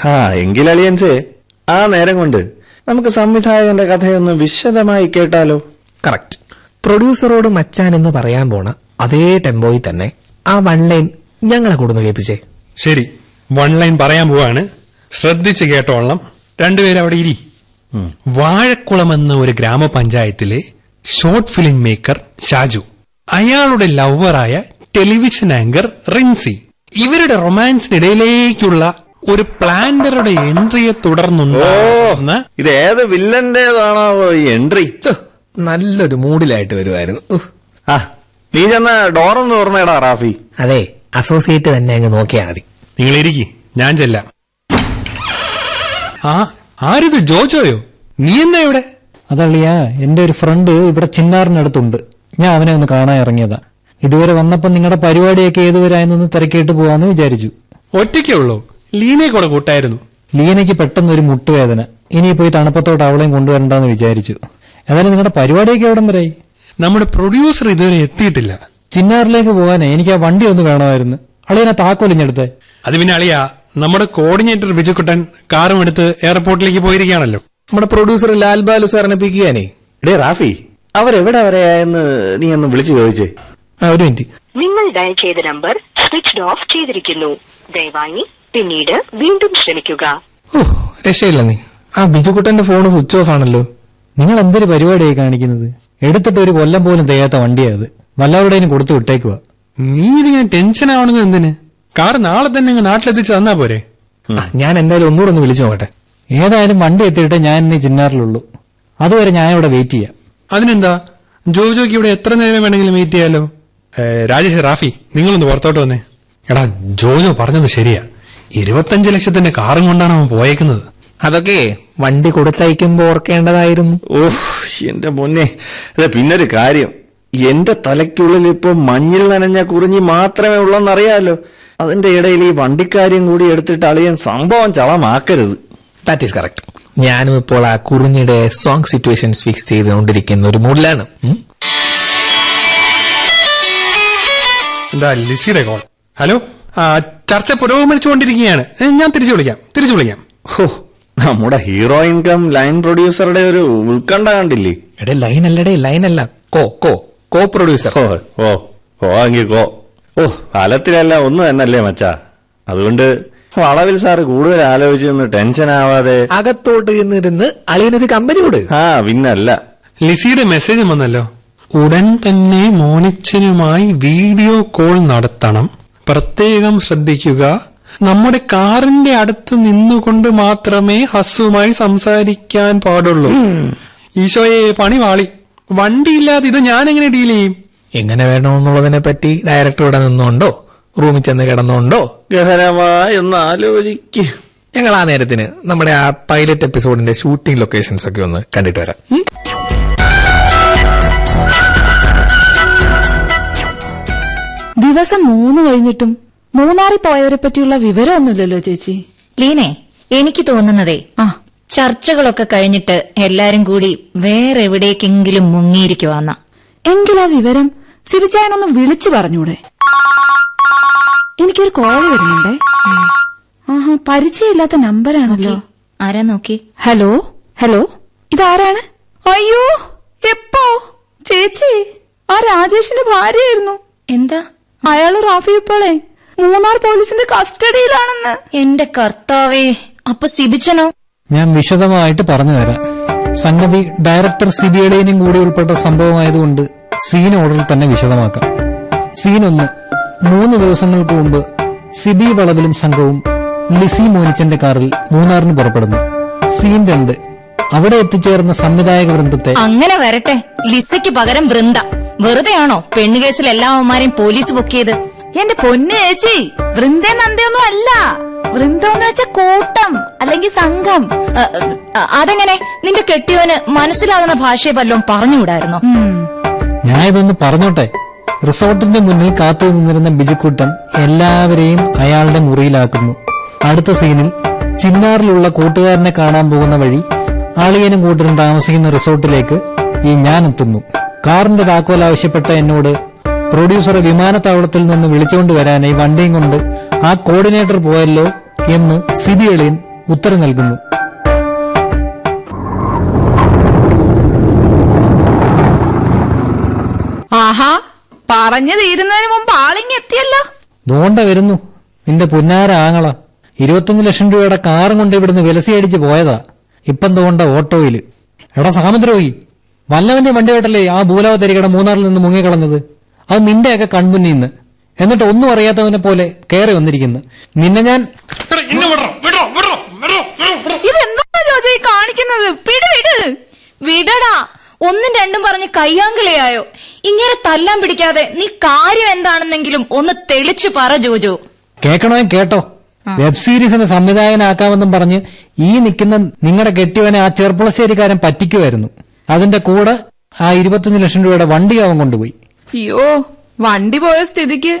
ഹാ എങ്കിൽ അളിയൻസേ ആ നേരം കൊണ്ട് നമുക്ക് സംവിധായകന്റെ കഥയൊന്ന് വിശദമായി കേട്ടാലോ? കറക്റ്റ് പ്രൊഡ്യൂസറോട് മച്ചാൻ എന്ന് പറയാൻ പോണ അതേ ടെമ്പോയിൽ തന്നെ ആ വൺ ലൈൻ ഞങ്ങളെ കൊടുന്ന് കേൾപ്പിച്ചേ. ശരി വൺ ലൈൻ പറയാൻ പോവാണ്. ശ്രദ്ധിച്ച് കേട്ടോളണം. രണ്ടുപേരും അവിടെ ഇരി. വാഴക്കുളം എന്ന ഒരു ഗ്രാമപഞ്ചായത്തിലെ ഷോർട്ട് ഫിലിം മേക്കർ ഷാജു. അയാളുടെ ലവറായ ടെലിവിഷൻ ആങ്കർ റിൻസി. ഇവരുടെ റൊമാൻസിനിടയിലേക്കുള്ള ഒരു പ്ലാന്ററുടെ എൻട്രിയെ തുടർന്നുണ്ടാകുന്ന ഇത് ഏത് വില്ലന്റേതാണോ ഈ എൻട്രി? നല്ലൊരു മൂഡിലായിട്ട് വരുമായിരുന്നു ആ നീ ചെന്ന ഡോറൊന്ന് തുറന്നേടാ റാഫി. അതെ അസോസിയേറ്റ് തന്നെ അങ്ങ് നോക്കിയാൽ മതി. നിങ്ങൾ ഇരിക്കി ഞാൻ ചെല്ലാം. ആ ആരിത്? ജോജോയോ? നീ എന്താ ഇവിടെ? അതളിയാ എന്റെ ഒരു ഫ്രണ്ട് ഇവിടെ ചിന്നാറിനടുത്തുണ്ട് ഞാൻ അവനെ ഒന്ന് കാണാൻ ഇറങ്ങിയതാ. ഇതുവരെ വന്നപ്പോ നിങ്ങളുടെ പരിപാടിയൊക്കെ ഏതുവരായെന്നൊന്ന് തിരക്കിയിട്ട് പോവാന്ന് വിചാരിച്ചു. ഒറ്റയ്ക്കേ ഉള്ളൂ. ലീനയെ കൂടെ കൂട്ടായിരുന്നു. ലീനയ്ക്ക് പെട്ടെന്ന് ഒരു മുട്ടുവേദന. ഇനി പോയി തണുപ്പത്തോട്ട് അവളെയും കൊണ്ടുവരണ്ടെന്ന് വിചാരിച്ചു. ഏതായാലും നിങ്ങളുടെ പരിപാടിയൊക്കെ എവിടം വരായി നമ്മുടെ പ്രൊഡ്യൂസർ ഇതുവരെ എത്തിയിട്ടില്ല. ചിന്നാറിലേക്ക് പോകാനേ എനിക്ക് ആ വണ്ടി ഒന്ന് വേണമായിരുന്നു. അളിയനെ താക്കോലിഞ്ഞെടുത്തേ. അത് പിന്നെ അളിയാ നമ്മുടെ കോർഡിനേറ്റർ ബിജുക്കുട്ടൻ കാറും എടുത്ത് എയർപോർട്ടിലേക്ക് പോയിരിക്കുകയാണല്ലോ. നമ്മുടെ പ്രൊഡ്യൂസർ ലാൽ ബാലു സാറിനെ പിക്കുകയാണേ ഡേ റാഫി അവരെവിടെ വരെയായെന്ന് നീ ഒന്ന് വിളിച്ചു ചോദിച്ചേ. ആ ഒരു മിനിറ്റ്. നിങ്ങൾ ഡയൽ ചെയ്ത നമ്പർ സ്വിച്ച് ഓഫ് ചെയ്തിരിക്കുന്നു. ദയവായി പിന്നീട് വീണ്ടും ശ്രമിക്കുക. ഓ രക്ഷയില്ല നീ. ആ ബിജുക്കുട്ടന്റെ ഫോൺ സ്വിച്ച് ഓഫ് ആണല്ലോ. നിങ്ങൾ എന്തൊരു പരിപാടിയായി കാണിക്കുന്നത്? എടുത്തിട്ട് ഒരു കൊല്ലം പോലും തികയാത്ത വണ്ടിയാ അത്. വല്ലവരുടെയും കൊടുത്തു വിട്ടേക്കുക നീ ഇതിങ്ങനെ ടെൻഷൻ ആവണെന്ന് എന്തിന്? കാർ നാളെ തന്നെ അങ്ങ് നാട്ടിലെത്തിച്ച് തന്നാ പോരെ? ഞാൻ എന്തായാലും ഒന്നുകൂടെ ഒന്ന് വിളിച്ചു നോക്കട്ടെ. ഏതായാലും വണ്ടി എത്തിയിട്ട് ഞാൻ ഇനി ചിന്നാറിലുള്ളൂ അതുവരെ ഞാൻ ഇവിടെ വെയിറ്റ് ചെയ്യാം. അതിനെന്താ? ജോജോക്ക് ഇവിടെ എത്ര നേരം വേണമെങ്കിലും വെയിറ്റ് ചെയ്യാലോ? രാജേഷ് റാഫി നിങ്ങളൊന്ന് പുറത്തോട്ട് വന്നേ. എടാ ജോജോ പറഞ്ഞത് ശരിയാ. ഇരുപത്തഞ്ച് ലക്ഷത്തിന്റെ കാറും കൊണ്ടാണ് അവൻ പോയേക്കുന്നത്. അതൊക്കെ വണ്ടി കൊടുത്തയക്കുമ്പോ ഓർക്കേണ്ടതായിരുന്നു. ഓഹ് എന്റെ മുന്നേ അതെ പിന്നൊരു കാര്യം. എന്റെ തലയ്ക്കുള്ളിൽ ഇപ്പൊ മഞ്ഞിൽ നനഞ്ഞ കുറിഞ്ഞി മാത്രമേ ഉള്ളെന്നറിയാലോ. അതിന്റെ ഇടയിൽ ഈ വണ്ടിക്കാര്യം കൂടി എടുത്തിട്ട് അളിയൻ സംഭവം ചളമാക്കരുത്. ദാറ്റ് ഈസ് കറക്റ്റ് ഞാനും ഇപ്പോൾ ആ കുറിഞ്ഞിയുടെ സോങ് സിറ്റുവേഷൻസ് ഫിക്സ് ചെയ്തുകൊണ്ടിരിക്കുന്ന ഒരു മൂഡിലാണ്. എന്താ ലിസിയുടെ കോൾ ഹലോ ചർച്ച പുരോഗമിച്ചുകൊണ്ടിരിക്കുകയാണ്. ഞാൻ തിരിച്ചു വിളിക്കാം. തിരിച്ചു വിളിക്കാം. ഹോ നമ്മുടെ ഹീറോ ഇൻകം ലൈൻ പ്രൊഡ്യൂസറുടെ ഒരു ഉത്കണ്ഠ കണ്ടില്ലേ? എടേ ലൈൻ അല്ലടേ ലൈൻ അല്ല. കോ കോ കോ പ്രൊഡ്യൂസർ ഓ ഓ ഓ കോ. ഓ ഫലത്തിലല്ല ഒന്ന് തന്നല്ലേ മച്ചാ. അതുകൊണ്ട് വളവിൽ സാറ് കൂടുതൽ ആലോചിച്ചൊന്ന് ടെൻഷൻ ആവാതെ അകത്തോട്ട് ചെന്നിരുന്ന് അളിയനൊരു കമ്പനി കൂടെ ആ പിന്നല്ല. ലിസിയുടെ മെസ്സേജ് വന്നല്ലോ. ഉടൻ തന്നെ മോനിച്ചനുമായി വീഡിയോ കോൾ നടത്തണം. പ്രത്യേകം ശ്രദ്ധിക്കുക. നമ്മുടെ കാറിന്റെ അടുത്ത് നിന്നുകൊണ്ട് മാത്രമേ ഹസ്സുമായി സംസാരിക്കാൻ പാടുള്ളൂ. ഈശോയെ പണി വാളി വണ്ടിയില്ലാതെ ഇത് ഞാൻ എങ്ങനെ ഡീൽ ചെയ്യും? എങ്ങനെ വേണമെന്നുള്ളതിനെ പറ്റി ഡയറക്ടർ ഇവിടെ നിന്നുകൊണ്ടോ റൂമിൽ ചെന്ന് കിടന്നുകൊണ്ടോ ഗഹനമായി ഒന്ന് ആലോചിക്ക്. ഞങ്ങൾ ആ നേരത്തിന് നമ്മുടെ ആ പൈലറ്റ് എപ്പിസോഡിന്റെ ഷൂട്ടിംഗ് ലൊക്കേഷൻസ് ഒക്കെ ഒന്ന് കണ്ടിട്ട് വരാം. ദിവസം മൂന്ന് കഴിഞ്ഞിട്ടും മൂന്നാറിൽ പോയവരെ പറ്റിയുള്ള വിവരമൊന്നുമില്ലല്ലോ ചേച്ചി. ലീനെ എനിക്ക് തോന്നുന്നതേ ആ. ചർച്ചകളൊക്കെ കഴിഞ്ഞിട്ട് എല്ലാരും കൂടി വേറെ എവിടേക്കെങ്കിലും മുങ്ങിയിരിക്കുവാന്ന. എങ്കിലാ വിവരം? സിബിച്ചായനൊന്ന് വിളിച്ചു പറഞ്ഞൂടെ. എനിക്കൊരു കോൾ വരുന്നുണ്ടേ. ആഹാ പരിചയമില്ലാത്ത നമ്പറാണല്ലോ ആരാ നോക്കി? ഹലോ? ഹലോ? ഇതാരാണ്? അയ്യോ എപ്പോ? ചേച്ചി ആ രാജേഷിന്റെ ഭാര്യയായിരുന്നു. എന്താ? അയാൾ റാഫി ഇപ്പോളെ മൂന്നാർ പോലീസിന്റെ കസ്റ്റഡിയിലാണെന്ന്. എന്റെ കർത്താവേ അപ്പൊ സിബിച്ചനോ? ഞാൻ വിശദമായിട്ട് പറഞ്ഞു തരാം സംഗതി ഡയറക്ടർ സിബിയുടെയും കൂടി ഉൾപ്പെട്ട സംഭവമായതുകൊണ്ട് സീൻ ഓർഡറിൽ തന്നെ വിശദമാക്കാം. സീൻ ഒന്ന് മൂന്ന് ദിവസങ്ങൾക്ക് മുമ്പ് സിബി വളവിലും സംഘവും ലിസി മോനിച്ചന്റെ കാറിൽ മൂന്നാറിന് പുറപ്പെടുന്നു. സീൻ രണ്ട് അവിടെ എത്തിച്ചേർന്ന സംവിധായക വൃന്ദത്തെ അങ്ങനെ വരട്ടെ ലിസയ്ക്ക് പകരം വൃന്ദ. വെറുതെയാണോ പെണ്ണുകേസിൽ എല്ലാ പോലീസ് പൊക്കിയത്? എന്റെ പൊന്നു ചേച്ചി വൃന്ദേ നന്ദയൊന്നും അല്ല. വൃന്ദം എന്ന് വെച്ച കൂട്ടം അല്ലെങ്കിൽ സംഘം. അതെങ്ങനെ? നിന്റെ കെട്ടിയോന് മനസ്സിലാകുന്ന ഭാഷയെ വല്ലതും പറഞ്ഞുകൂടായിരുന്നോ. ഞാൻ ഇതൊന്ന് പറഞ്ഞോട്ടെ. റിസോർട്ടിന്റെ മുന്നിൽ കാത്തു നിന്നിരുന്ന ബിജുക്കുട്ടൻ എല്ലാവരെയും അയാളുടെ മുറിയിലാക്കുന്നു. അടുത്ത സീനിൽ ചിന്നാറിലുള്ള കൂട്ടുകാരനെ കാണാൻ പോകുന്ന വഴി ആളിയനും കൂട്ടരും താമസിക്കുന്ന റിസോർട്ടിലേക്ക് ഈ ഞാൻ എത്തുന്നു. കാറിന്റെ താക്കോൽ ആവശ്യപ്പെട്ട എന്നോട് പ്രൊഡ്യൂസറെ വിമാനത്താവളത്തിൽ നിന്ന് വിളിച്ചുകൊണ്ട് വരാനായി വണ്ടിയും കൊണ്ട് ആ കോർഡിനേറ്റർ പോയല്ലോ എന്ന് സിബി എളിയൻ ഉത്തരം നൽകുന്നു. ആഹാ പറഞ്ഞു തീരുന്നതിന് മുമ്പ് ആളിങ് എത്തിയല്ലോ. ദോണ്ട വരുന്നു. നിന്റെ പുന്നാര ആങ്ങള. ഇരുപത്തഞ്ച് ലക്ഷം രൂപയുടെ കാറും കൊണ്ട് ഇവിടുന്ന് വിലസിയടിച്ച് പോയതാ. ഇപ്പം തോണ്ട ഓട്ടോയിൽ എടാ സാമുദ്രോയി വല്ലവന്റെ വണ്ടി വേട്ടല്ലേ ആ ഭൂലാവതരികട മൂന്നാറിൽ നിന്ന് മുങ്ങിക്കളഞ്ഞത്? അത് നിന്റെയൊക്കെ കൺമുന്നിൽ നിന്ന് എന്നിട്ട് ഒന്നും അറിയാത്തവനെ പോലെ കയറി വന്നിരിക്കുന്നു. നിന്നെ ഞാൻ ഇതെന്താ ഈ കാണിക്കുന്നത്? പിടി വിട്. വിടടാ. ഒന്നും രണ്ടും പറഞ്ഞ് കയ്യാങ്കളിയായോ. ഇങ്ങനെ തല്ലാൻ പിടിക്കാതെ നീ കാര്യം എന്താണെന്നെങ്കിലും ഒന്ന് തെളിച്ചു പറ ജോജോ. കേക്കണോ കേട്ടോ? വെബ് സീരീസിന് സംവിധായകനാക്കാമെന്നും പറഞ്ഞ് ഈ നിൽക്കുന്ന നിങ്ങളുടെ കെട്ടിയവനെ ആ ചെറുപ്പുളശ്ശേരിക്കാരൻ പറ്റിക്കുമായിരുന്നു അതിന്റെ കൂടെ ആ ഇരുപത്തഞ്ച് ലക്ഷം രൂപയുടെ വണ്ടി അവൻ കൊണ്ടുപോയി. അയ്യോ വണ്ടി പോയ സ്ഥിതിക്ക്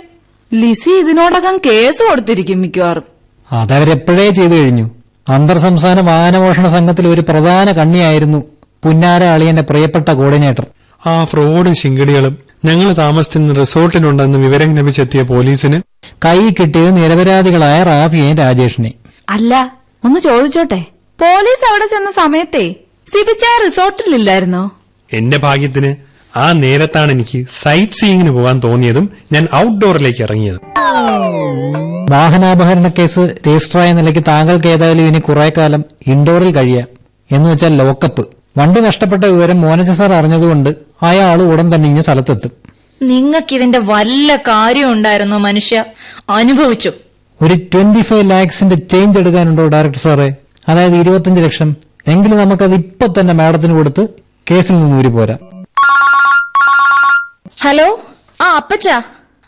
ലിസി ഇതിനോടകം കേസ് കൊടുത്തിരിക്കും മിക്കവാറും. അതവരെപ്പോഴേ ചെയ്തു കഴിഞ്ഞു? അന്തർ സംസ്ഥാന വാഹനമോഷണ സംഘത്തിൽ ഒരു പ്രധാന കണ്ണിയായിരുന്നു പുന്നാര അളിയന്റെ പ്രിയപ്പെട്ട കോർഡിനേറ്റർ. ആ ഫ്രോഡും ശിങ്കിടികളും ഞങ്ങൾ താമസിക്കുന്ന റിസോർട്ടിലുണ്ടെന്ന് വിവരം ലഭിച്ചെത്തിയ പോലീസിന് കൈ കിട്ടിയത് നിരപരാധികളായ റാഫിയെയും രാജേഷിനെ. അല്ല ഒന്ന് ചോദിച്ചോട്ടെ. പോലീസ് അവിടെ ചെന്ന സമയത്തെ സിബിച്ച റിസോർട്ടിലില്ലായിരുന്നോ? എന്റെ ഭാഗ്യത്തിന് ആ നേരത്താണ് എനിക്ക് സൈറ്റ് സീയിങ്ങിന് പോകാൻ തോന്നിയതും ഞാൻ ഔട്ട്ഡോറിലേക്ക് ഇറങ്ങിയത്. വാഹനാപഹരണ കേസ് രജിസ്റ്ററായ നിലയ്ക്ക് താങ്കൾക്ക് ഏതായാലും ഇനി കുറെ കാലം ഇൻഡോറിൽ കഴിയാം. എന്ന് വെച്ചാൽ ലോക്കപ്പ് വണ്ടി നഷ്ടപ്പെട്ട വിവരം മോനജ സാർ അറിഞ്ഞതുകൊണ്ട് അയാൾ ഉടൻ തന്നെ ഇങ്ങ് സ്ഥലത്തെത്തും. നിങ്ങൾക്കിതിന്റെ വല്ല കാര്യം ഉണ്ടായിരുന്നോ മനുഷ്യ? അനുഭവിച്ചു. ഒരു ട്വന്റി ഫൈവ് ലാക്സിന്റെ ചേഞ്ച് എടുക്കാനുണ്ടോ ഡയറക്ടർ സാറേ അതായത് ഇരുപത്തിയഞ്ച് ലക്ഷം. എങ്കിലും നമുക്കത് ഇപ്പൊ തന്നെ മാഡത്തിന് കൊടുത്ത് കേസിൽ നിന്ന് ഊരി പോരാ. ഹലോ? ആ അപ്പച്ച.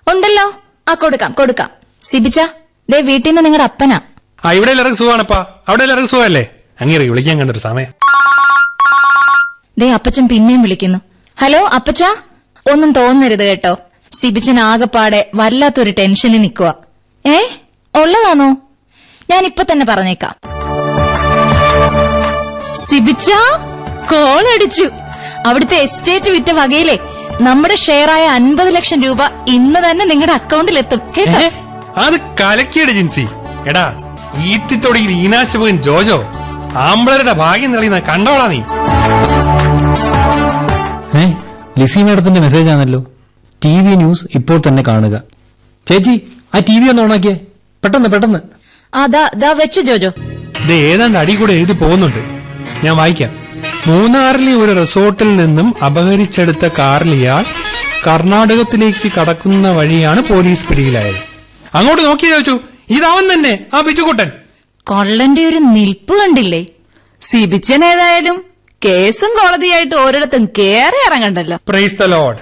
ഉണ്ടല്ലോ. ആ കൊടുക്കാം കൊടുക്കാം. സിബിച്ച ദേ വീട്ടിൽ നിന്ന് നിങ്ങളുടെ അപ്പനാ. ആ ഇവിടെ എല്ലാവർക്കും സുഖമാണപ്പാ. അവിടെ എല്ലാവർക്കും സുഖമല്ലേ? അങ്ങേറി വിളിക്കാൻ കണ്ടൊരു സമയം. ദേ അപ്പച്ചൻ പിന്നെയും വിളിക്കുന്നു. ഹലോ അപ്പച്ച? ഒന്നും തോന്നരുത് കേട്ടോ. സിബിച്ചൻ ആകെപ്പാടെ വല്ലാത്തൊരു ടെൻഷനിൽ നിൽക്കുക ഏ? ഉള്ളതാണോ? ഞാൻ ഇപ്പൊ തന്നെ പറഞ്ഞേക്കാം. സിബിച്ച കോൾ അടിച്ചു അവിടുത്തെ എസ്റ്റേറ്റ് വിറ്റ വകയിലെ നമ്മുടെ ഷെയർ ആയ അൻപത് ലക്ഷം രൂപ ഇന്ന് തന്നെ നിങ്ങളുടെ അക്കൗണ്ടിൽ എത്തും. കേട്ടോ? അത് കലക്കിയുടെ ജിൻസി. എടാ ഈത്തിത്തൊടിയിൽ ഈനാശപകൻ ജോജോ ആമ്പിളരുടെ ഭാഗ്യം തെളിയുന്ന കണ്ടോളാ നീ. ഏ? ലിസി മേഡത്തിന്റെ മെസ്സേജ് ആണല്ലോ. ടി വി ന്യൂസ് ഇപ്പോൾ തന്നെ കാണുക. ചേച്ചി ആ ടി വി ഒന്ന് ഓണാക്കിയേ പെട്ടെന്ന് പെട്ടെന്ന്. ആ ദാ ദാ വെച്ചു ജോജോ. ഇത് ഏതാണ്ട് അടി കൂടെ എഴുതി പോകുന്നുണ്ട്. ഞാൻ വായിക്കാം. മൂന്നാറിലെ ഒരു റിസോർട്ടിൽ നിന്നും അപഹരിച്ചെടുത്ത കാറിൽ ഇയാൾ കർണാടകത്തിലേക്ക് കടക്കുന്ന വഴിയാണ് പോലീസ് പിടിയിലായത്. അങ്ങോട്ട് നോക്കി ചോദിച്ചു ഇതവൻ തന്നെ ആ ബിജുകുട്ടൻ കൊള്ളന്റെ ഒരു നിൽപ്പ് കണ്ടില്ലേ? സിബിച്ചൻ ഏതായാലും കേസും കോടതിയായിട്ട് ഓരിടത്തും കേറി ഇറങ്ങണ്ടല്ലോ. പ്രൈസ് ദ ലോഡ്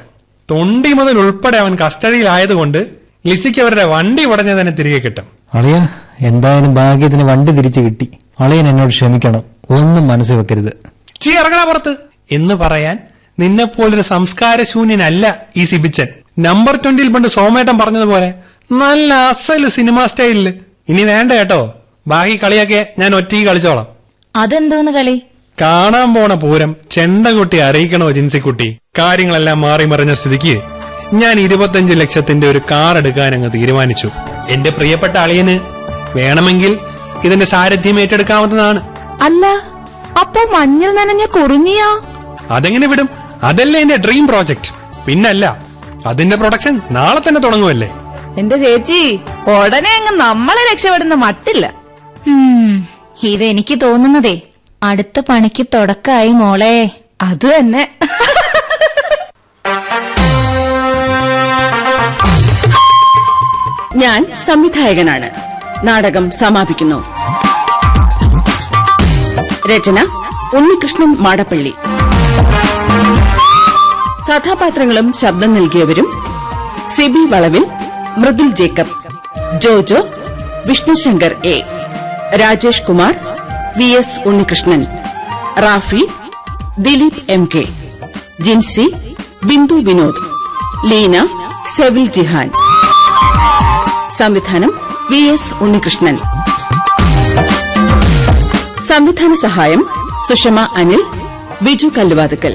തൊണ്ടി മുതൽ ഉൾപ്പെടെ അവൻ കസ്റ്റഡിയിലായതുകൊണ്ട് ലിസിക്ക് അവരുടെ വണ്ടി ഉടനെ തന്നെ തിരികെ കിട്ടും. അളിയ എന്തായാലും ഭാഗ്യത്തിന് വണ്ടി തിരിച്ചു കിട്ടി. അളിയൻ എന്നോട് ക്ഷമിക്കണം. ഒന്നും മനസ്സിൽ വെക്കരുത്. ചീ ഇറങ്ങണ പുറത്ത്. എന്ന് പറയാൻ നിന്നെപ്പോലൊരു സംസ്കാരശൂന്യനല്ല ഈ സിബിച്ചൻ. നമ്പർ ട്വന്റിയിൽ പണ്ട് സോമേട്ടൻ പറഞ്ഞതുപോലെ നല്ല അസൽ സിനിമ സ്റ്റൈലിൽ. ഇനി വേണ്ട കേട്ടോ. ബാക്കി കളിയൊക്കെ ഞാൻ ഒറ്റയ്ക്ക് കളിച്ചോളാം. അതെന്തോന്ന് കളി? കാണാൻ പോണ പൂരം ചെണ്ടകുട്ടി അറിയിക്കണോ ജിൻസിക്കുട്ടി? കാര്യങ്ങളെല്ലാം മാറി മറിഞ്ഞ സ്ഥിതിക്ക് ഞാൻ ഇരുപത്തഞ്ച് ലക്ഷത്തിന്റെ ഒരു കാർ എടുക്കാൻ അങ്ങ് തീരുമാനിച്ചു. എന്റെ പ്രിയപ്പെട്ട അളിയന് വേണമെങ്കിൽ ഇതിന്റെ സാരഥ്യം ഏറ്റെടുക്കാവുന്നതാണ്. അല്ല അപ്പൊ മഞ്ഞൾ നനഞ്ഞ കുറിഞ്ഞിയാ അതെങ്ങനെ വിടും? അതല്ലേ എന്റെ ഡ്രീം പ്രോജക്റ്റ് പിന്നല്ല അതിന്റെ പ്രൊഡക്ഷൻ നാളെ തന്നെ തുടങ്ങുമല്ലേ എന്റെ ചേച്ചി ഉടനെ അങ്ങ് നമ്മളെ രക്ഷപ്പെടുന്ന മട്ടില്ല. ഹും, ഇതെനിക്ക് തോന്നുന്നതേ. അടുത്ത പണിക്ക് തുടക്കായി മോളെ. അത് തന്നെ. ഞാൻ സംവിധായകനാണ്. നാടകം സമാപിക്കുന്നു. രചന ഉണ്ണികൃഷ്ണൻ മാടപ്പള്ളി. കഥാപാത്രങ്ങളും ശബ്ദം നൽകിയവരും Sibi Valavil Mridul Jacob Jojo Vishnushankar A Rajesh Kumar V S Unnikrishnan Rafi Dileep M K Jincy Bindu Vinod Leena Sevil Jihan. സംവിധാനം വി എസ് ഉണ്ണികൃഷ്ണൻ. സംവിധാന സഹായം സുഷമ അനിൽ വിജു കല്ലുവാതുക്കൽ.